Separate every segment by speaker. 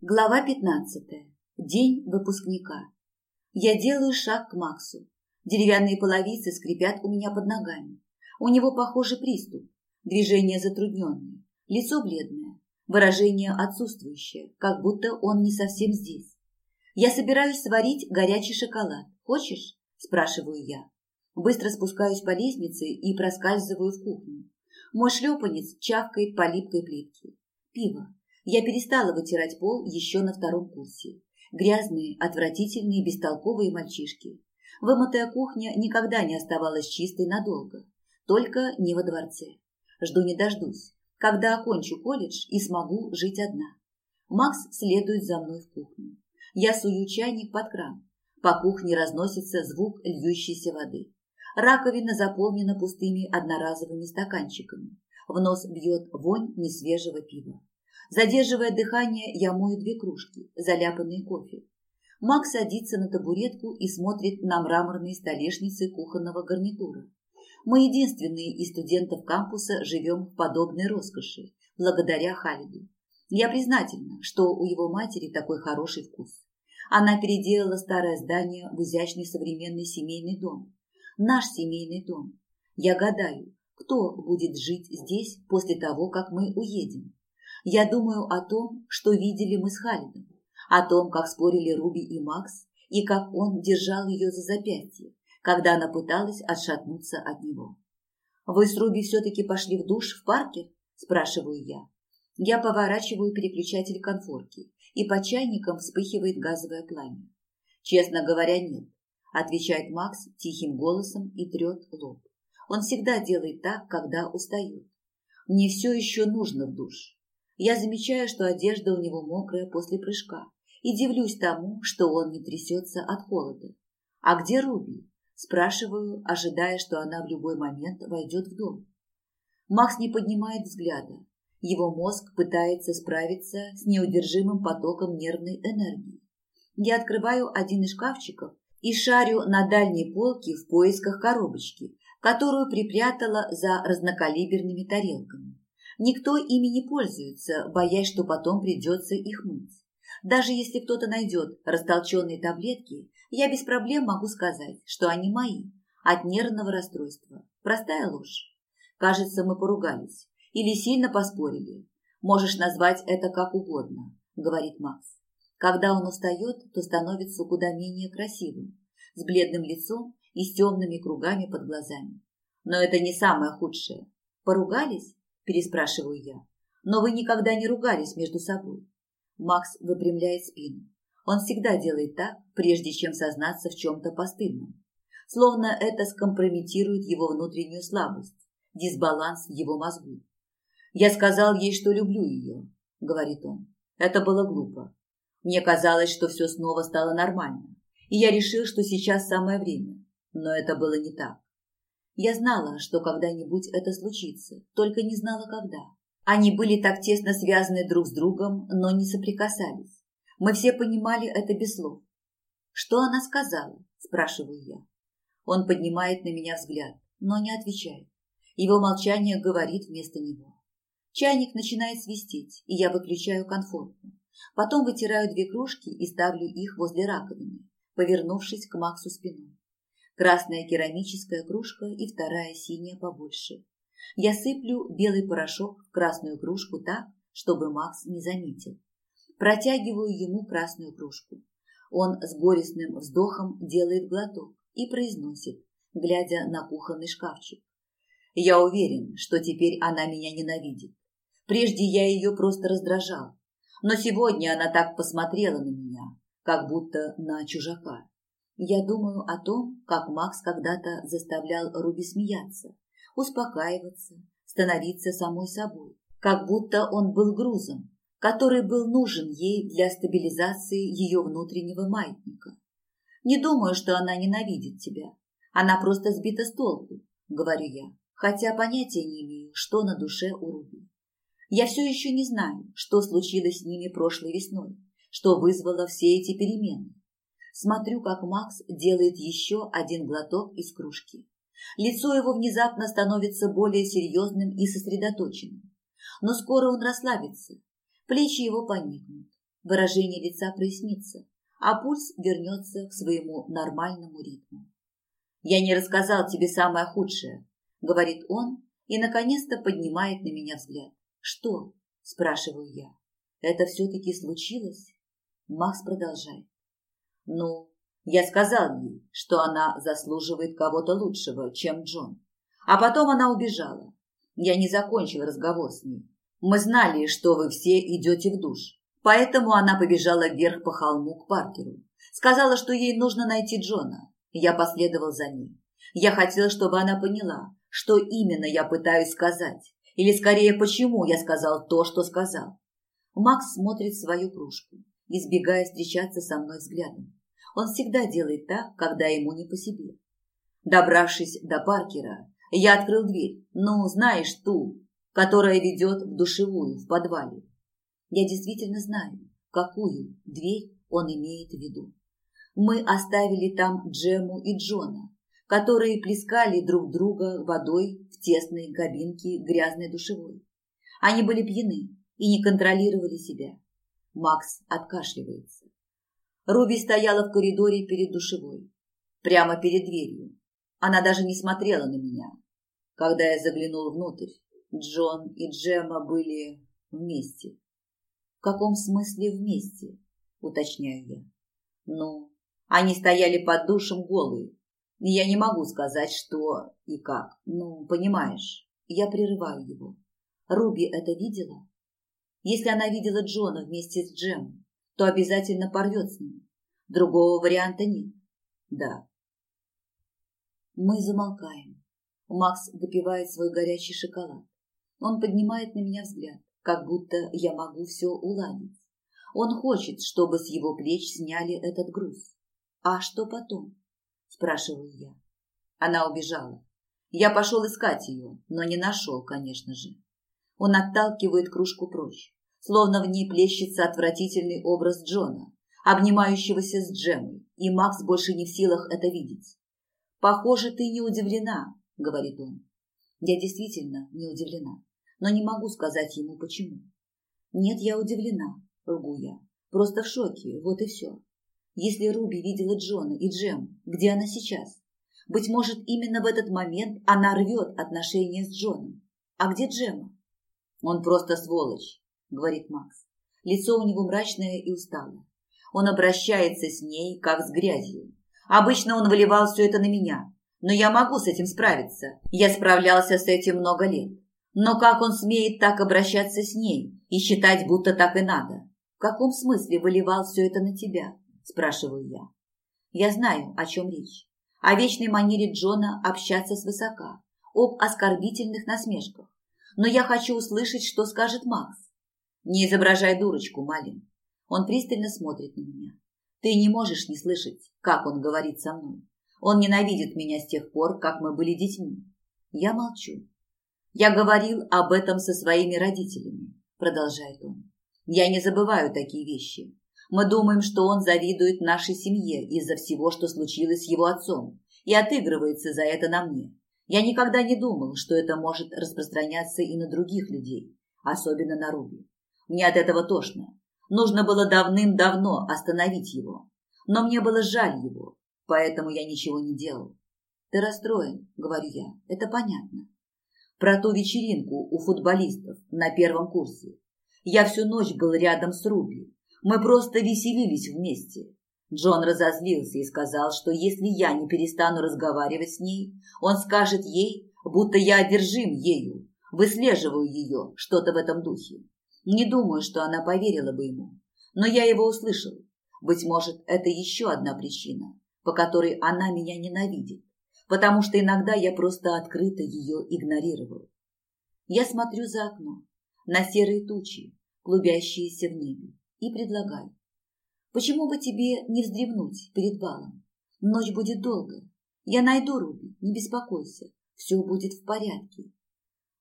Speaker 1: Глава 15. День выпускника. Я делаю шаг к Максу. Деревянные половицы скрипят у меня под ногами. У него, похоже, приступ. Движения затрудненные. Лицо бледное. Выражение отсутствующее, как будто он не совсем здесь. Я собираюсь сварить горячий шоколад. Хочешь? Спрашиваю я. Быстро спускаюсь по лестнице и проскальзываю в кухню. Мой шлепанец чавкает по липкой плитке. Пиво. Я перестала вытирать пол еще на втором курсе. Грязные, отвратительные, бестолковые мальчишки. Вымытая кухня никогда не оставалась чистой надолго. Только не во дворце. Жду не дождусь, когда окончу колледж и смогу жить одна. Макс следует за мной в кухню. Я сую чайник под кран. По кухне разносится звук льющейся воды. Раковина заполнена пустыми одноразовыми стаканчиками. В нос бьет вонь несвежего пива. Задерживая дыхание, я мою две кружки, заляпанные кофе. Макс садится на табуретку и смотрит на мраморные столешницы кухонного гарнитура. Мы единственные из студентов кампуса живем в подобной роскоши, благодаря Халиду. Я признательна, что у его матери такой хороший вкус. Она переделала старое здание в изящный современный семейный дом. Наш семейный дом. Я гадаю, кто будет жить здесь после того, как мы уедем. Я думаю о том, что видели мы с Халидом, о том, как спорили Руби и Макс, и как он держал ее за запястье, когда она пыталась отшатнуться от него. «Вы с Руби все-таки пошли в душ в парке?» – спрашиваю я. Я поворачиваю переключатель конфорки, и по чайникам вспыхивает газовое пламя. «Честно говоря, нет», – отвечает Макс тихим голосом и трет лоб. Он всегда делает так, когда устает. «Мне все еще нужно в душ. Я замечаю, что одежда у него мокрая после прыжка, и дивлюсь тому, что он не трясется от холода. «А где Руби?» – спрашиваю, ожидая, что она в любой момент войдет в дом. Макс не поднимает взгляда. Его мозг пытается справиться с неудержимым потоком нервной энергии. Я открываю один из шкафчиков и шарю на дальней полке в поисках коробочки, которую припрятала за разнокалиберными тарелками. Никто ими не пользуется, боясь, что потом придется их мыть. Даже если кто-то найдет растолченные таблетки, я без проблем могу сказать, что они мои, от нервного расстройства. Простая ложь. Кажется, мы поругались или сильно поспорили. Можешь назвать это как угодно, говорит Макс. Когда он устает, то становится куда менее красивым, с бледным лицом и с темными кругами под глазами. Но это не самое худшее. Поругались? Переспрашиваю я. Но вы никогда не ругались между собой. Макс выпрямляет спину. Он всегда делает так, прежде чем сознаться в чем-то постыдном. Словно это скомпрометирует его внутреннюю слабость, дисбаланс его мозгу. «Я сказал ей, что люблю ее», — говорит он. «Это было глупо. Мне казалось, что все снова стало нормально, и я решил, что сейчас самое время. Но это было не так. Я знала, что когда-нибудь это случится, только не знала, когда. Они были так тесно связаны друг с другом, но не соприкасались. Мы все понимали это без слов. «Что она сказала?» – спрашиваю я. Он поднимает на меня взгляд, но не отвечает. Его молчание говорит вместо него. Чайник начинает свистеть, и я выключаю конфорку. Потом вытираю две кружки и ставлю их возле раковины, повернувшись к Максу спиной красная керамическая кружка и вторая синяя побольше. Я сыплю белый порошок в красную кружку так, чтобы Макс не заметил. Протягиваю ему красную кружку. Он с горестным вздохом делает глоток и произносит, глядя на кухонный шкафчик. Я уверен, что теперь она меня ненавидит. Прежде я ее просто раздражал, но сегодня она так посмотрела на меня, как будто на чужака. Я думаю о том, как Макс когда-то заставлял Руби смеяться, успокаиваться, становиться самой собой, как будто он был грузом, который был нужен ей для стабилизации ее внутреннего маятника. Не думаю, что она ненавидит тебя. Она просто сбита с толку, говорю я, хотя понятия не имею, что на душе у Руби. Я все еще не знаю, что случилось с ними прошлой весной, что вызвало все эти перемены. Смотрю, как Макс делает еще один глоток из кружки. Лицо его внезапно становится более серьезным и сосредоточенным. Но скоро он расслабится. Плечи его поникнут. выражение лица прояснится, а пульс вернется к своему нормальному ритму. «Я не рассказал тебе самое худшее», — говорит он и, наконец-то, поднимает на меня взгляд. «Что?» – спрашиваю я. «Это все-таки случилось?» Макс продолжает. «Ну, я сказал ей, что она заслуживает кого-то лучшего, чем Джон. А потом она убежала. Я не закончил разговор с ней. Мы знали, что вы все идете в душ. Поэтому она побежала вверх по холму к Паркеру. Сказала, что ей нужно найти Джона. Я последовал за ней. Я хотел, чтобы она поняла, что именно я пытаюсь сказать, или скорее, почему я сказал то, что сказал. Макс смотрит свою кружку, избегая встречаться со мной взглядом. Он всегда делает так, когда ему не по себе. Добравшись до Паркера, я открыл дверь, ну, знаешь, ту, которая ведет в душевую в подвале. Я действительно знаю, какую дверь он имеет в виду. Мы оставили там Джему и Джона, которые плескали друг друга водой в тесной кабинке грязной душевой. Они были пьяны и не контролировали себя. Макс откашливается. Руби стояла в коридоре перед душевой, прямо перед дверью. Она даже не смотрела на меня. Когда я заглянул внутрь, Джон и Джема были вместе. В каком смысле вместе, уточняю я. Ну, они стояли под душем голые, я не могу сказать, что и как. Ну, понимаешь, я прерываю его. Руби это видела? Если она видела Джона вместе с Джем, то обязательно порвет с ним. Другого варианта нет. Да. Мы замолкаем. Макс допивает свой горячий шоколад. Он поднимает на меня взгляд, как будто я могу все уладить. Он хочет, чтобы с его плеч сняли этот груз. А что потом? спрашиваю я. Она убежала. Я пошел искать ее, но не нашел, конечно же. Он отталкивает кружку прочь, словно в ней плещется отвратительный образ Джона, обнимающегося с Джемой, и Макс больше не в силах это видеть. «Похоже, ты не удивлена», — говорит он. Я действительно не удивлена, но не могу сказать ему, почему. «Нет, я удивлена», — лгу я. «Просто в шоке, вот и все. Если Руби видела Джона и Джем, где она сейчас? Быть может, именно в этот момент она рвет отношения с Джоном. А где Джема? Он просто сволочь, говорит Макс. Лицо у него мрачное и усталое. Он обращается с ней, как с грязью. Обычно он выливал все это на меня, но я могу с этим справиться. Я справлялся с этим много лет. Но как он смеет так обращаться с ней и считать, будто так и надо? В каком смысле выливал все это на тебя? спрашиваю я. Я знаю, о чем речь. О вечной манере Джона общаться свысока, об оскорбительных насмешках. Но я хочу услышать, что скажет Макс. Не изображай дурочку, Малин. Он пристально смотрит на меня. Ты не можешь не слышать, как он говорит со мной. Он ненавидит меня с тех пор, как мы были детьми. Я молчу. Я говорил об этом со своими родителями, продолжает он. Я не забываю такие вещи. Мы думаем, что он завидует нашей семье из-за всего, что случилось с его отцом, и отыгрывается за это на мне. Я никогда не думал, что это может распространяться и на других людей, особенно на Руби. Мне от этого тошно. Нужно было давным-давно остановить его. Но мне было жаль его, поэтому я ничего не делал. Ты расстроен, говорю я, это понятно. Про ту вечеринку у футболистов на первом курсе. Я всю ночь был рядом с Руби, мы просто веселились вместе. Джон разозлился и сказал, что если я не перестану разговаривать с ней, он скажет ей, будто я одержим ею, выслеживаю ее, что-то в этом духе. Не думаю, что она поверила бы ему. Но я его услышал. Быть может, это еще одна причина, по которой она меня ненавидит, потому что иногда я просто открыто ее игнорировал. Я смотрю за окно, на серые тучи, клубящиеся в небе и предлагаю. Почему бы тебе не вздремнуть перед балом? Ночь будет долгая. Я найду Руби, не беспокойся. Все будет в порядке.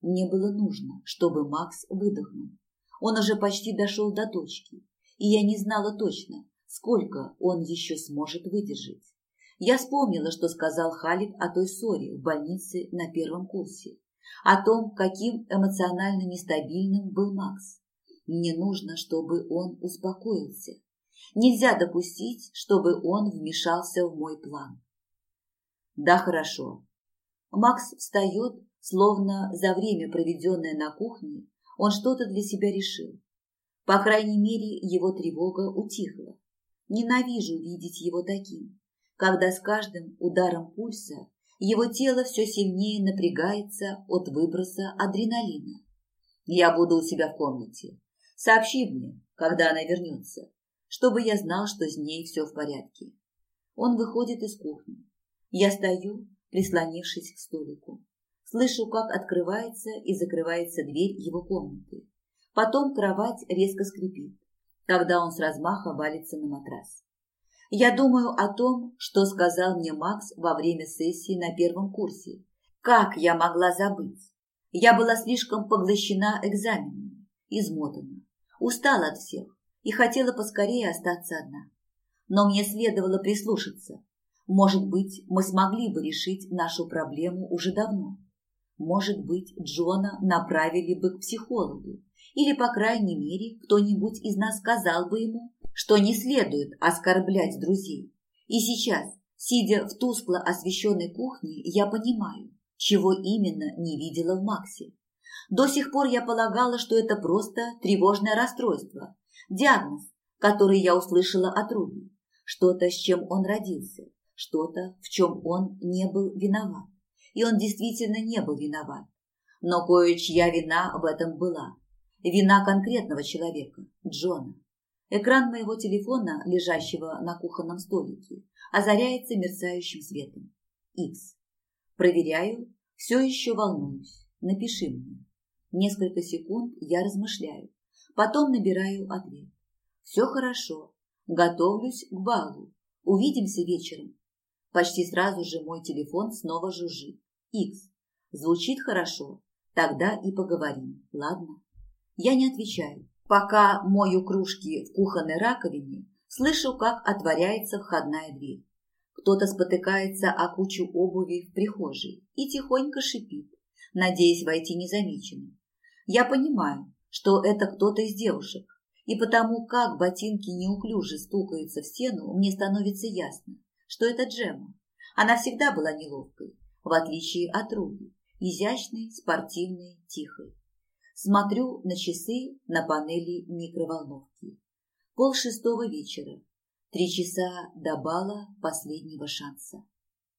Speaker 1: Мне было нужно, чтобы Макс выдохнул. Он уже почти дошел до точки, и я не знала точно, сколько он еще сможет выдержать. Я вспомнила, что сказал Халид о той ссоре в больнице на первом курсе, о том, каким эмоционально нестабильным был Макс. Мне нужно, чтобы он успокоился. Нельзя допустить, чтобы он вмешался в мой план. Да, хорошо. Макс встает, словно за время, проведенное на кухне, он что-то для себя решил. По крайней мере, его тревога утихла. Ненавижу видеть его таким, когда с каждым ударом пульса его тело все сильнее напрягается от выброса адреналина. Я буду у себя в комнате. Сообщи мне, когда она вернется, чтобы я знал, что с ней все в порядке. Он выходит из кухни. Я стою, прислонившись к столику. Слышу, как открывается и закрывается дверь его комнаты. Потом кровать резко скрипит, когда он с размаха валится на матрас. Я думаю о том, что сказал мне Макс во время сессии на первом курсе. Как я могла забыть? Я была слишком поглощена экзаменами, измотана, устала от всех и хотела поскорее остаться одна. Но мне следовало прислушаться. Может быть, мы смогли бы решить нашу проблему уже давно. Может быть, Джона направили бы к психологу, или, по крайней мере, кто-нибудь из нас сказал бы ему, что не следует оскорблять друзей. И сейчас, сидя в тускло освещенной кухне, я понимаю, чего именно не видела в Максе. До сих пор я полагала, что это просто тревожное расстройство, диагноз, который я услышала от Руби, что-то, с чем он родился, что-то, в чем он не был виноват. И он действительно не был виноват. Но кое-чья вина в этом была. Вина конкретного человека, Джона. Экран моего телефона, лежащего на кухонном столике, озаряется мерцающим светом. X. Проверяю, все еще волнуюсь. Напиши мне. Несколько секунд я размышляю. Потом набираю ответ. Все хорошо. Готовлюсь к балу. Увидимся вечером. Почти сразу же мой телефон снова жужжит. X. Звучит хорошо. Тогда и поговорим, ладно? Я не отвечаю. Пока мою кружки в кухонной раковине, слышу, как отворяется входная дверь. Кто-то спотыкается о кучу обуви в прихожей и тихонько шипит, надеясь войти незамеченным. Я понимаю, что это кто-то из девушек, и потому как ботинки неуклюже стукаются в стену, мне становится ясно, что это Джема. Она всегда была неловкой, в отличие от Руби, изящной, спортивной, тихой. Смотрю на часы на панели микроволновки. Пол шестого вечера. Три часа до бала последнего шанса.